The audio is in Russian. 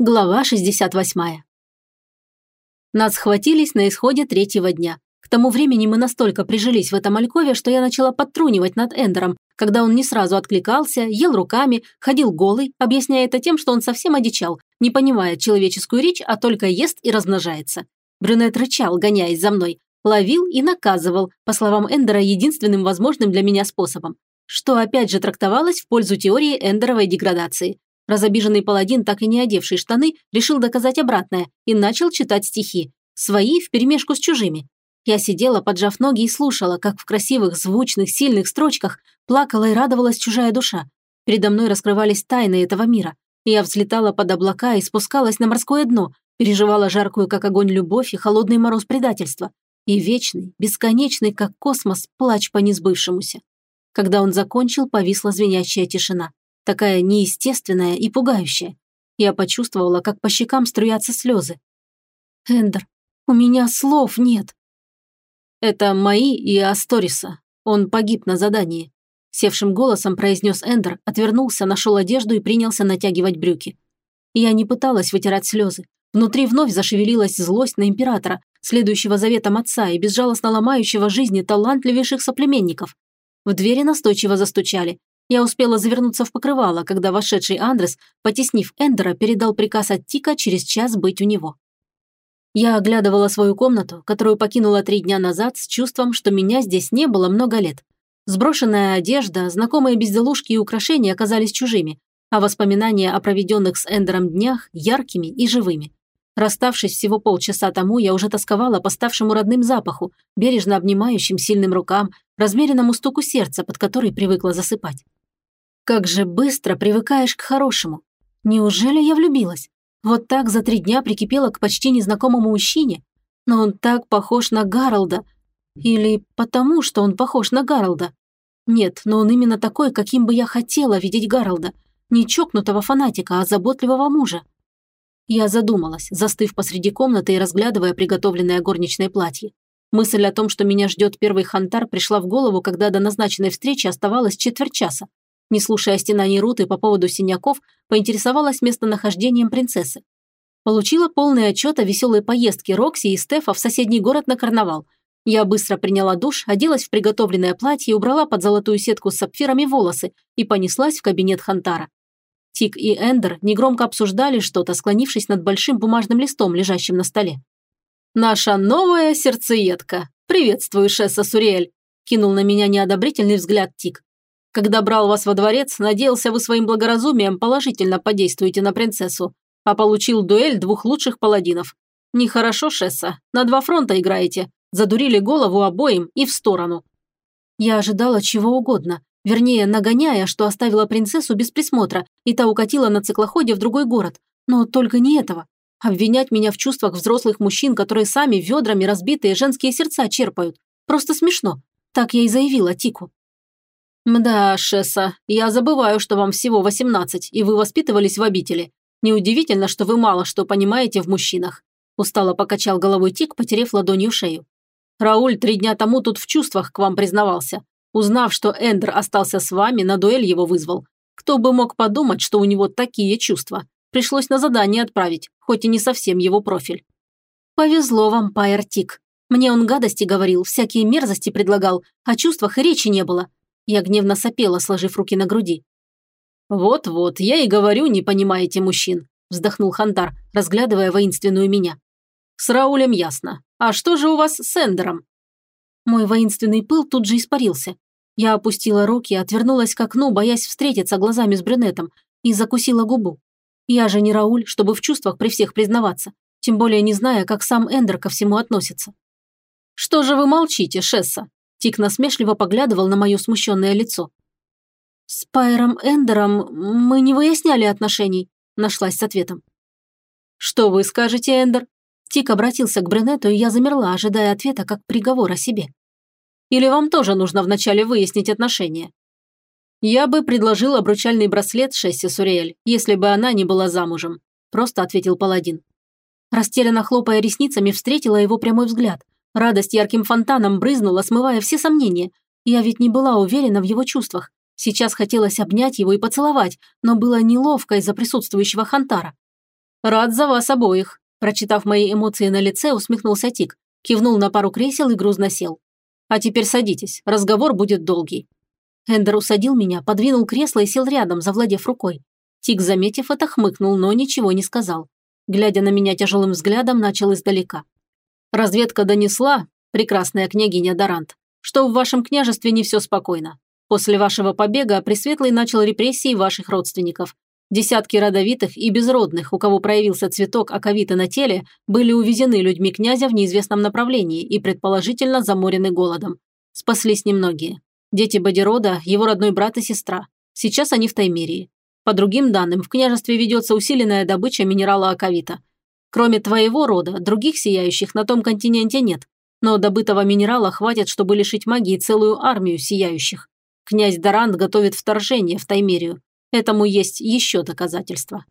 Глава 68. Нас схватились на исходе третьего дня. К тому времени мы настолько прижились в этом алькове, что я начала подтрунивать над Эндером, когда он не сразу откликался, ел руками, ходил голый, объясняя это тем, что он совсем одичал, не понимает человеческую речь, а только ест и размножается. Брюнет рычал, гоняясь за мной, ловил и наказывал, по словам Эндера, единственным возможным для меня способом, что опять же трактовалось в пользу теории эндеровой деградации. Разобиженный паладин, так и не одевший штаны, решил доказать обратное и начал читать стихи. Свои вперемешку с чужими. Я сидела, поджав ноги и слушала, как в красивых, звучных, сильных строчках плакала и радовалась чужая душа. Передо мной раскрывались тайны этого мира. Я взлетала под облака и спускалась на морское дно, переживала жаркую, как огонь, любовь и холодный мороз предательства. И вечный, бесконечный, как космос, плач по несбывшемуся. Когда он закончил, повисла звенящая тишина такая неестественная и пугающая. Я почувствовала, как по щекам струятся слезы. «Эндер, у меня слов нет». «Это мои и Асториса. Он погиб на задании», – севшим голосом произнес Эндер, отвернулся, нашел одежду и принялся натягивать брюки. Я не пыталась вытирать слезы. Внутри вновь зашевелилась злость на императора, следующего заветом отца и безжалостно ломающего жизни талантливейших соплеменников. В двери настойчиво застучали, я успела завернуться в покрывало, когда вошедший Андрес, потеснив Эндера, передал приказ от Тика через час быть у него. Я оглядывала свою комнату, которую покинула три дня назад, с чувством, что меня здесь не было много лет. Сброшенная одежда, знакомые безделушки и украшения оказались чужими, а воспоминания о проведенных с Эндером днях яркими и живыми. Расставшись всего полчаса тому, я уже тосковала по ставшему родным запаху, бережно обнимающим сильным рукам, размеренному стуку сердца, под который привыкла засыпать. Как же быстро привыкаешь к хорошему. Неужели я влюбилась? Вот так за три дня прикипела к почти незнакомому мужчине? Но он так похож на Гаролда. Или потому, что он похож на Гаролда? Нет, но он именно такой, каким бы я хотела видеть Гаролда. Не чокнутого фанатика, а заботливого мужа. Я задумалась, застыв посреди комнаты и разглядывая приготовленное горничное платье. Мысль о том, что меня ждет первый хантар, пришла в голову, когда до назначенной встречи оставалось четверть часа. Не слушая стенаний Руты по поводу синяков, поинтересовалась местонахождением принцессы. Получила полный отчет о веселой поездке Рокси и Стефа в соседний город на карнавал. Я быстро приняла душ, оделась в приготовленное платье, убрала под золотую сетку с сапфирами волосы и понеслась в кабинет Хантара. Тик и Эндер негромко обсуждали что-то, склонившись над большим бумажным листом, лежащим на столе. «Наша новая сердцеедка! Приветствую, Шесса Суриэль!» кинул на меня неодобрительный взгляд Тик. Когда брал вас во дворец, надеялся, вы своим благоразумием положительно подействуете на принцессу, а получил дуэль двух лучших паладинов. Нехорошо, Шесса, на два фронта играете. Задурили голову обоим и в сторону. Я ожидала чего угодно, вернее, нагоняя, что оставила принцессу без присмотра, и та укатила на циклоходе в другой город. Но только не этого. Обвинять меня в чувствах взрослых мужчин, которые сами ведрами разбитые женские сердца черпают. Просто смешно. Так я и заявила Тику. «Мда, Шесса, я забываю, что вам всего 18, и вы воспитывались в обители. Неудивительно, что вы мало что понимаете в мужчинах». Устало покачал головой Тик, потерев ладонью шею. «Рауль три дня тому тут в чувствах к вам признавался. Узнав, что Эндер остался с вами, на дуэль его вызвал. Кто бы мог подумать, что у него такие чувства. Пришлось на задание отправить, хоть и не совсем его профиль». «Повезло вам, Пайер Тик. Мне он гадости говорил, всякие мерзости предлагал, о чувствах и речи не было. Я гневно сопела, сложив руки на груди. «Вот-вот, я и говорю, не понимаете мужчин», – вздохнул Хантар, разглядывая воинственную меня. «С Раулем ясно. А что же у вас с Эндером?» Мой воинственный пыл тут же испарился. Я опустила руки, отвернулась к окну, боясь встретиться глазами с брюнетом, и закусила губу. Я же не Рауль, чтобы в чувствах при всех признаваться, тем более не зная, как сам Эндер ко всему относится. «Что же вы молчите, Шесса?» Тик насмешливо поглядывал на мое смущенное лицо. «С Пайером Эндером мы не выясняли отношений», нашлась с ответом. «Что вы скажете, Эндер?» Тик обратился к брюнету, и я замерла, ожидая ответа как приговор о себе. «Или вам тоже нужно вначале выяснить отношения?» «Я бы предложил обручальный браслет Шесси Суриэль, если бы она не была замужем», просто ответил паладин. Растерянно хлопая ресницами, встретила его прямой взгляд – Радость ярким фонтаном брызнула, смывая все сомнения. Я ведь не была уверена в его чувствах. Сейчас хотелось обнять его и поцеловать, но было неловко из-за присутствующего Хантара. Рад за вас обоих. Прочитав мои эмоции на лице, усмехнулся Тик, кивнул на пару кресел и грузно сел. А теперь садитесь, разговор будет долгий. Эндер усадил меня, подвинул кресло и сел рядом, завладев рукой. Тик, заметив это, хмыкнул, но ничего не сказал. Глядя на меня тяжелым взглядом, начал издалека. Разведка донесла, прекрасная княгиня Дарант, что в вашем княжестве не все спокойно. После вашего побега Пресветлый начал репрессии ваших родственников. Десятки родовитых и безродных, у кого проявился цветок аковита на теле, были увезены людьми князя в неизвестном направлении и предположительно заморены голодом. Спаслись немногие. Дети Бодирода, его родной брат и сестра. Сейчас они в Таймерии. По другим данным, в княжестве ведется усиленная добыча минерала аковита. Кроме твоего рода, других сияющих на том континенте нет. Но добытого минерала хватит, чтобы лишить магии целую армию сияющих. Князь Дарант готовит вторжение в Таймерию. Этому есть еще доказательства.